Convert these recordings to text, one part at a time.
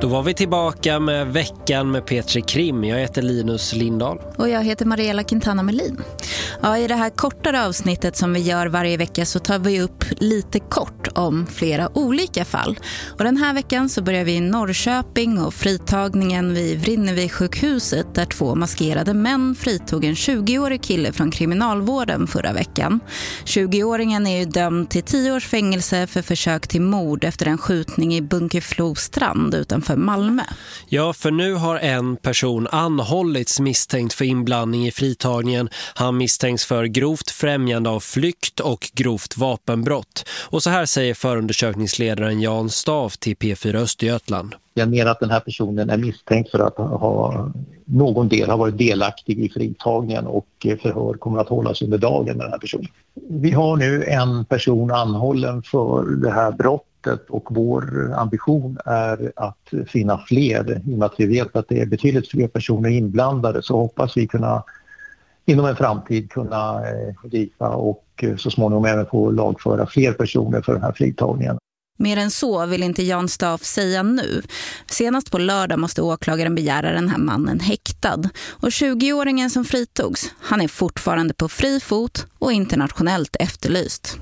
Då var vi tillbaka med veckan med Petri Krim. Jag heter Linus Lindahl. Och jag heter Mariella Quintana Melin. Ja, I det här kortare avsnittet som vi gör varje vecka så tar vi upp lite kort om flera olika fall. Och den här veckan så börjar vi i Norrköping och fritagningen vid Vrinnevi sjukhuset där två maskerade män fritog en 20-årig kille från kriminalvården förra veckan. 20-åringen är ju dömd till 10 års fängelse för försök till mord efter en skjutning i Bunkerflo strand utanför Malmö. Ja, för nu har en person anhållits misstänkt för inblandning i fritagningen. Han misstänks för grovt främjande av flykt och grovt vapenbrott. Och så här säger förundersökningsledaren Jan Stav till P4 Östergötland. Jag menar att den här personen är misstänkt för att ha någon del har varit delaktig i fritagningen och förhör kommer att hållas under dagen med den här personen. Vi har nu en person anhållen för det här brottet och vår ambition är att finna fler. I och med att vi vet att det är betydligt fler personer inblandade så hoppas vi kunna inom en framtid kunna eh, gripa och eh, så småningom även få lagföra fler personer för den här fritagningen. Mer än så vill inte Jan Staff säga nu. Senast på lördag måste åklagaren begära den här mannen häktad. Och 20-åringen som fritogs, han är fortfarande på fri fot och internationellt efterlyst.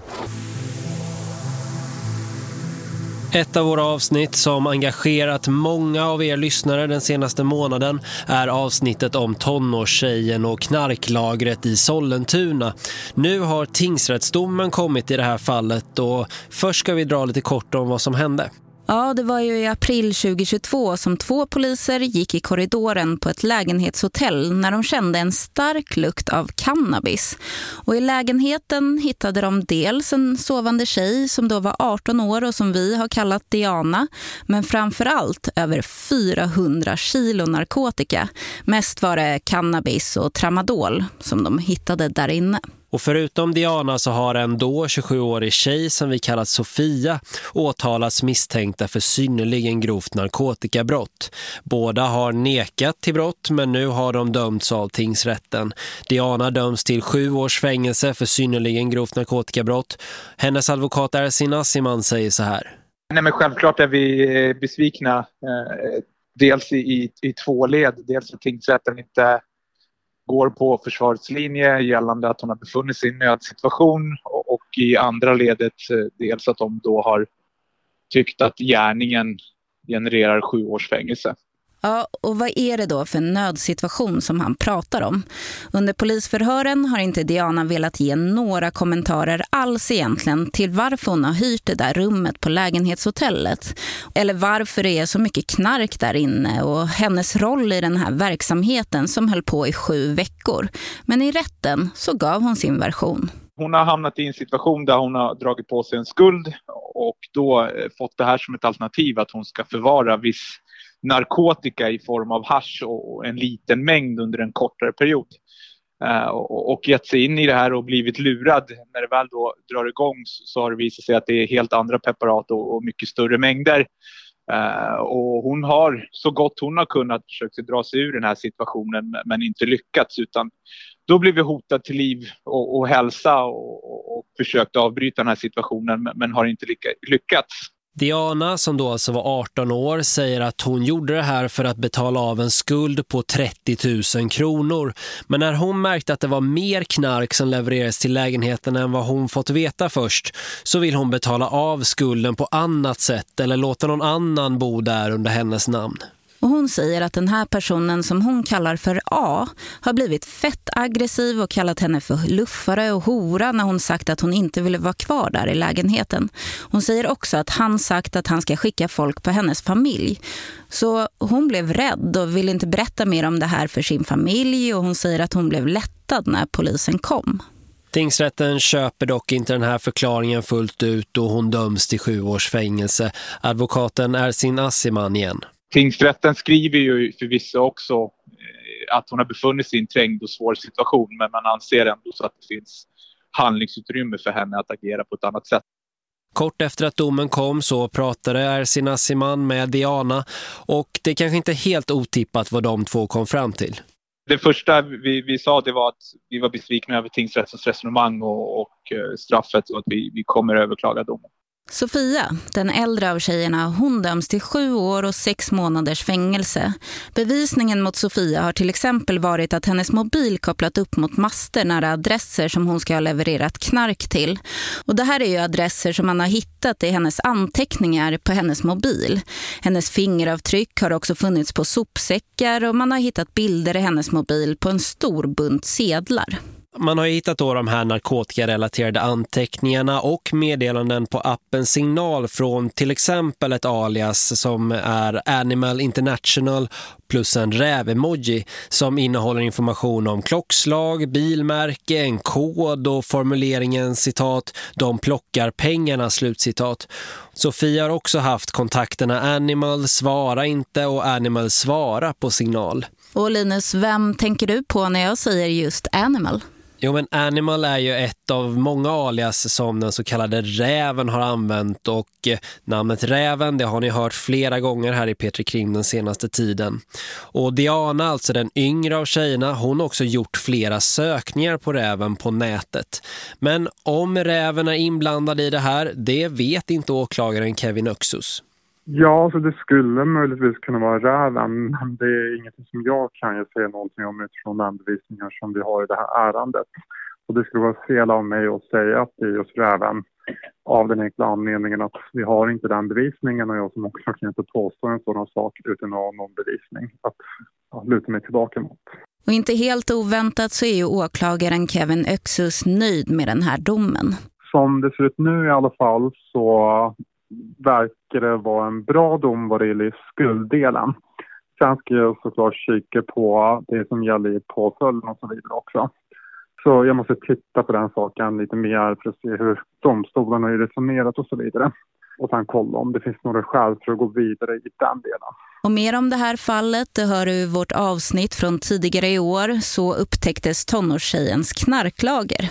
Ett av våra avsnitt som engagerat många av er lyssnare den senaste månaden är avsnittet om tonårstjejen och knarklagret i Sollentuna. Nu har tingsrättsdomen kommit i det här fallet och först ska vi dra lite kort om vad som hände. Ja, det var ju i april 2022 som två poliser gick i korridoren på ett lägenhetshotell när de kände en stark lukt av cannabis. Och i lägenheten hittade de dels en sovande tjej som då var 18 år och som vi har kallat Diana. Men framför allt över 400 kilo narkotika. Mest var det cannabis och tramadol som de hittade där inne. Och förutom Diana så har en då 27-årig tjej som vi kallat Sofia åtalats misstänkta för synnerligen grovt narkotikabrott. Båda har nekat till brott men nu har de dömts av tingsrätten. Diana döms till sju års fängelse för synnerligen grovt narkotikabrott. Hennes advokat Ersin Assiman säger så här. Nej men självklart är vi eh, besvikna. Eh, dels i, i, i två led. Dels att tingsrätten inte går på försvarets linje gällande att hon har befunnit sig i en nödsituation och i andra ledet eh, dels att de då har tyckt att gärningen genererar sju års fängelse. Ja, och vad är det då för nödsituation som han pratar om? Under polisförhören har inte Diana velat ge några kommentarer alls egentligen till varför hon har hyrt det där rummet på lägenhetshotellet. Eller varför det är så mycket knark där inne och hennes roll i den här verksamheten som höll på i sju veckor. Men i rätten så gav hon sin version. Hon har hamnat i en situation där hon har dragit på sig en skuld och då eh, fått det här som ett alternativ att hon ska förvara viss narkotika i form av hash och en liten mängd under en kortare period. Eh, och gett sig in i det här och blivit lurad. När det väl då drar igång så har det visat sig att det är helt andra preparat och, mycket större mängder. Eh, och hon har så gott hon har kunnat försökt dra sig ur den här situationen men inte lyckats utan då blev vi hotad till liv och, och hälsa och, och, och försökt avbryta den här situationen men, men har inte lyckats. Diana som då alltså var 18 år säger att hon gjorde det här för att betala av en skuld på 30 000 kronor. Men när hon märkte att det var mer knark som levererades till lägenheten än vad hon fått veta först så vill hon betala av skulden på annat sätt eller låta någon annan bo där under hennes namn. Och hon säger att den här personen som hon kallar för A har blivit fett aggressiv och kallat henne för luffare och hora när hon sagt att hon inte ville vara kvar där i lägenheten. Hon säger också att han sagt att han ska skicka folk på hennes familj. Så hon blev rädd och ville inte berätta mer om det här för sin familj och hon säger att hon blev lättad när polisen kom. Tingsrätten köper dock inte den här förklaringen fullt ut och hon döms till sju års fängelse. Advokaten är sin Assiman igen. Tingsrätten skriver ju förvisso också eh, att hon har befunnit sig i en trängd och svår situation men man anser ändå så att det finns handlingsutrymme för henne att agera på ett annat sätt. Kort efter att domen kom så pratade Ersin Assiman med Diana och det är kanske inte helt otippat vad de två kom fram till. Det första vi, vi sa det var att vi var besvikna över tingsrättens resonemang och, och straffet och att vi, vi kommer överklaga domen. Sofia, den äldre av tjejerna, hon döms till sju år och sex månaders fängelse. Bevisningen mot Sofia har till exempel varit att hennes mobil kopplat upp mot master nära adresser som hon ska ha levererat knark till. Och det här är ju adresser som man har hittat i hennes anteckningar på hennes mobil. Hennes fingeravtryck har också funnits på sopsäckar och man har hittat bilder i hennes mobil på en stor bunt sedlar. Man har hittat då de här narkotikarelaterade anteckningarna och meddelanden på appen Signal från till exempel ett alias som är Animal International plus en räv-emoji som innehåller information om klockslag, bilmärke, en kod och formuleringen citat de plockar pengarna slutcitat. Sofia har också haft kontakterna Animal svara inte och Animal svara på signal. Och Linus, vem tänker du på när jag säger just Animal? Jo men Animal är ju ett av många alias som den så kallade Räven har använt och eh, namnet Räven det har ni hört flera gånger här i Petri Krim den senaste tiden. Och Diana, alltså den yngre av tjejerna, hon har också gjort flera sökningar på Räven på nätet. Men om Räven är inblandad i det här, det vet inte åklagaren Kevin Öxus. Ja, så det skulle möjligtvis kunna vara räven, men det är ingenting som jag kan ju säga någonting om utifrån den bevisningar som vi har i det här ärendet. Och det skulle vara fel av mig att säga att det är just räven av den enkla anledningen att vi har inte den bevisningen och jag som också kan inte påstå en sådan sak utan att ha någon bevisning att ja, luta mig tillbaka mot. Och inte helt oväntat så är ju åklagaren Kevin Öxus nöjd med den här domen. Som det ser ut nu i alla fall så verkar det vara en bra dom vad det gäller skulddelen. Sen ska jag såklart kika på det som gäller i påföljden och så vidare också. Så jag måste titta på den saken lite mer för att se hur domstolarna har resonerat och så vidare. Och sen kolla om det finns några skäl för att gå vidare i den delen. Och mer om det här fallet, det hör du i vårt avsnitt från tidigare i år. Så upptäcktes tonårstjejens knarklager.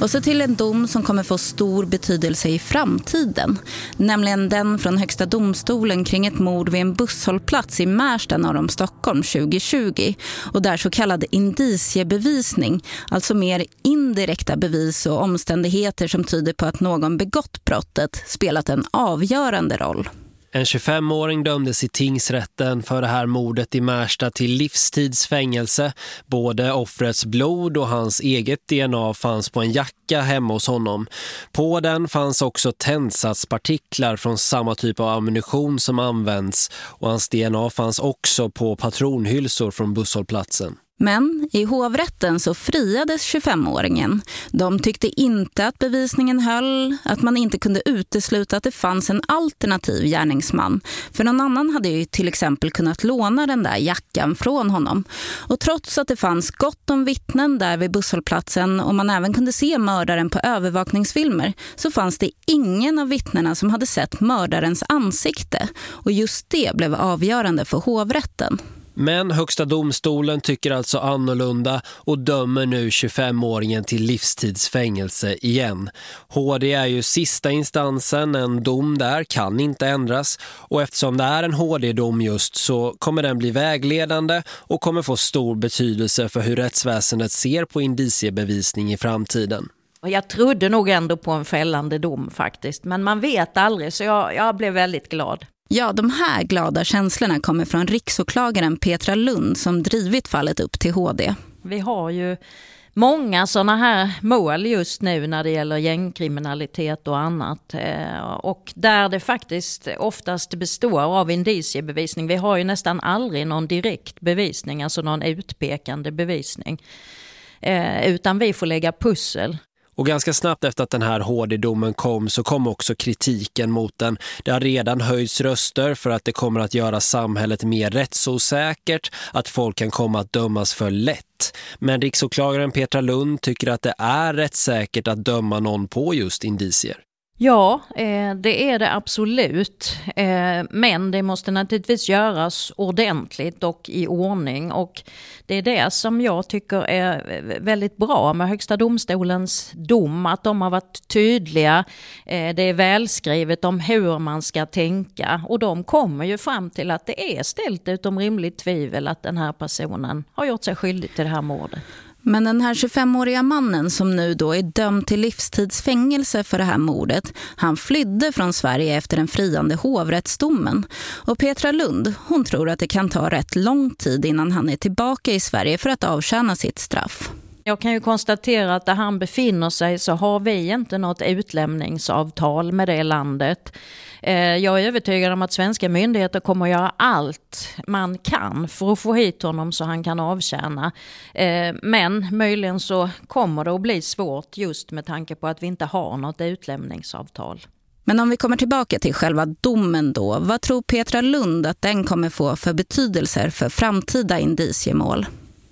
Och så till en dom som kommer få stor betydelse i framtiden. Nämligen den från Högsta domstolen kring ett mord vid en busshållplats i Märsta norr om Stockholm 2020. Och där så kallad indiciebevisning, alltså mer indirekta bevis och omständigheter som tyder på att någon begått brottet spelat en avgörande roll. En 25-åring dömdes i tingsrätten för det här mordet i Märsta till livstidsfängelse. Både offrets blod och hans eget DNA fanns på en jacka hemma hos honom. På den fanns också tändsatspartiklar från samma typ av ammunition som används och hans DNA fanns också på patronhylsor från busshållplatsen. Men i hovrätten så friades 25-åringen. De tyckte inte att bevisningen höll, att man inte kunde utesluta att det fanns en alternativ gärningsman. För någon annan hade ju till exempel kunnat låna den där jackan från honom. Och trots att det fanns gott om vittnen där vid busshållplatsen och man även kunde se mördaren på övervakningsfilmer så fanns det ingen av vittnena som hade sett mördarens ansikte. Och just det blev avgörande för hovrätten. Men högsta domstolen tycker alltså annorlunda och dömer nu 25-åringen till livstidsfängelse igen. HD är ju sista instansen, en dom där kan inte ändras och eftersom det är en HD-dom just så kommer den bli vägledande och kommer få stor betydelse för hur rättsväsendet ser på indiciebevisning i framtiden. Jag trodde nog ändå på en fällande dom faktiskt, men man vet aldrig så jag, jag blev väldigt glad. Ja, de här glada känslorna kommer från riksåklagaren Petra Lund som drivit fallet upp till HD. Vi har ju många sådana här mål just nu när det gäller gängkriminalitet och annat. Eh, och där det faktiskt oftast består av indiciebevisning. Vi har ju nästan aldrig någon direkt bevisning, alltså någon utpekande bevisning. Eh, utan vi får lägga pussel. Och ganska snabbt efter att den här HD-domen kom så kom också kritiken mot den. Det har redan höjts röster för att det kommer att göra samhället mer rättsosäkert, att folk kan komma att dömas för lätt. Men riksåklagaren Petra Lund tycker att det är rättssäkert att döma någon på just indicier. Ja, eh, det är det absolut. Eh, men det måste naturligtvis göras ordentligt och i ordning. Och det är det som jag tycker är väldigt bra med Högsta domstolens dom. Att de har varit tydliga. Eh, det är välskrivet om hur man ska tänka. Och de kommer ju fram till att det är ställt utom rimligt tvivel att den här personen har gjort sig skyldig till det här mordet. Men den här 25-åriga mannen som nu då är dömd till livstidsfängelse för det här mordet, han flydde från Sverige efter den friande hovrättsdomen. Och Petra Lund, hon tror att det kan ta rätt lång tid innan han är tillbaka i Sverige för att avtjäna sitt straff. Jag kan ju konstatera att där han befinner sig så har vi inte något utlämningsavtal med det landet. Eh, jag är övertygad om att svenska myndigheter kommer att göra allt man kan för att få hit honom så han kan avtjäna. Eh, men möjligen så kommer det att bli svårt just med tanke på att vi inte har något utlämningsavtal. Men om vi kommer tillbaka till själva domen då, vad tror Petra Lund att den kommer få för betydelser för framtida indiciemål?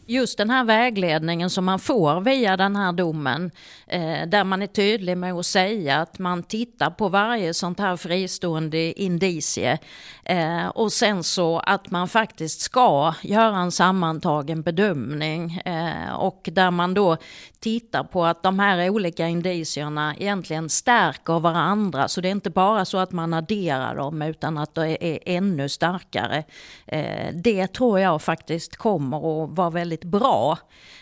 Just den här vägledningen som man får via den här domen, eh, där man är tydlig med att säga att man tittar på varje sånt här fristående indicie eh, och sen så att man faktiskt ska göra en sammantagen bedömning eh, och där man då tittar på att de här olika indicierna egentligen stärker varandra. Så det är inte bara så att man adderar dem utan att det är ännu starkare. Eh, det tror jag faktiskt kommer att vara väldigt bra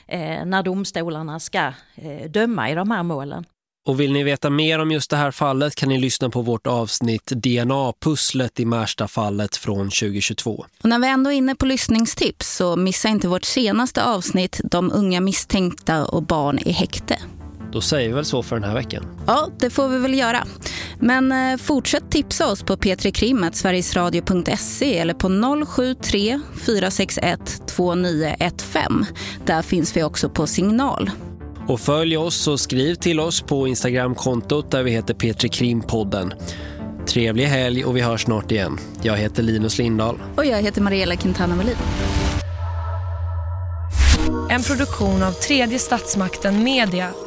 eh, när domstolarna ska eh, döma i de här målen. Och vill ni veta mer om just det här fallet kan ni lyssna på vårt avsnitt DNA-pusslet i Märsta-fallet från 2022. Och när vi ändå är inne på lyssningstips så missa inte vårt senaste avsnitt De unga misstänkta och barn i häkte. Då säger vi väl så för den här veckan. Ja, det får vi väl göra. Men eh, fortsätt tipsa oss på p3krim.sverigesradio.se eller på 073 461 2915. Där finns vi också på signal. Och följ oss och skriv till oss på Instagramkontot där vi heter Petri Krimpodden. Trevlig helg och vi hörs snart igen. Jag heter Linus Lindahl. Och jag heter Mariella Quintana Melin. En produktion av tredje statsmakten Media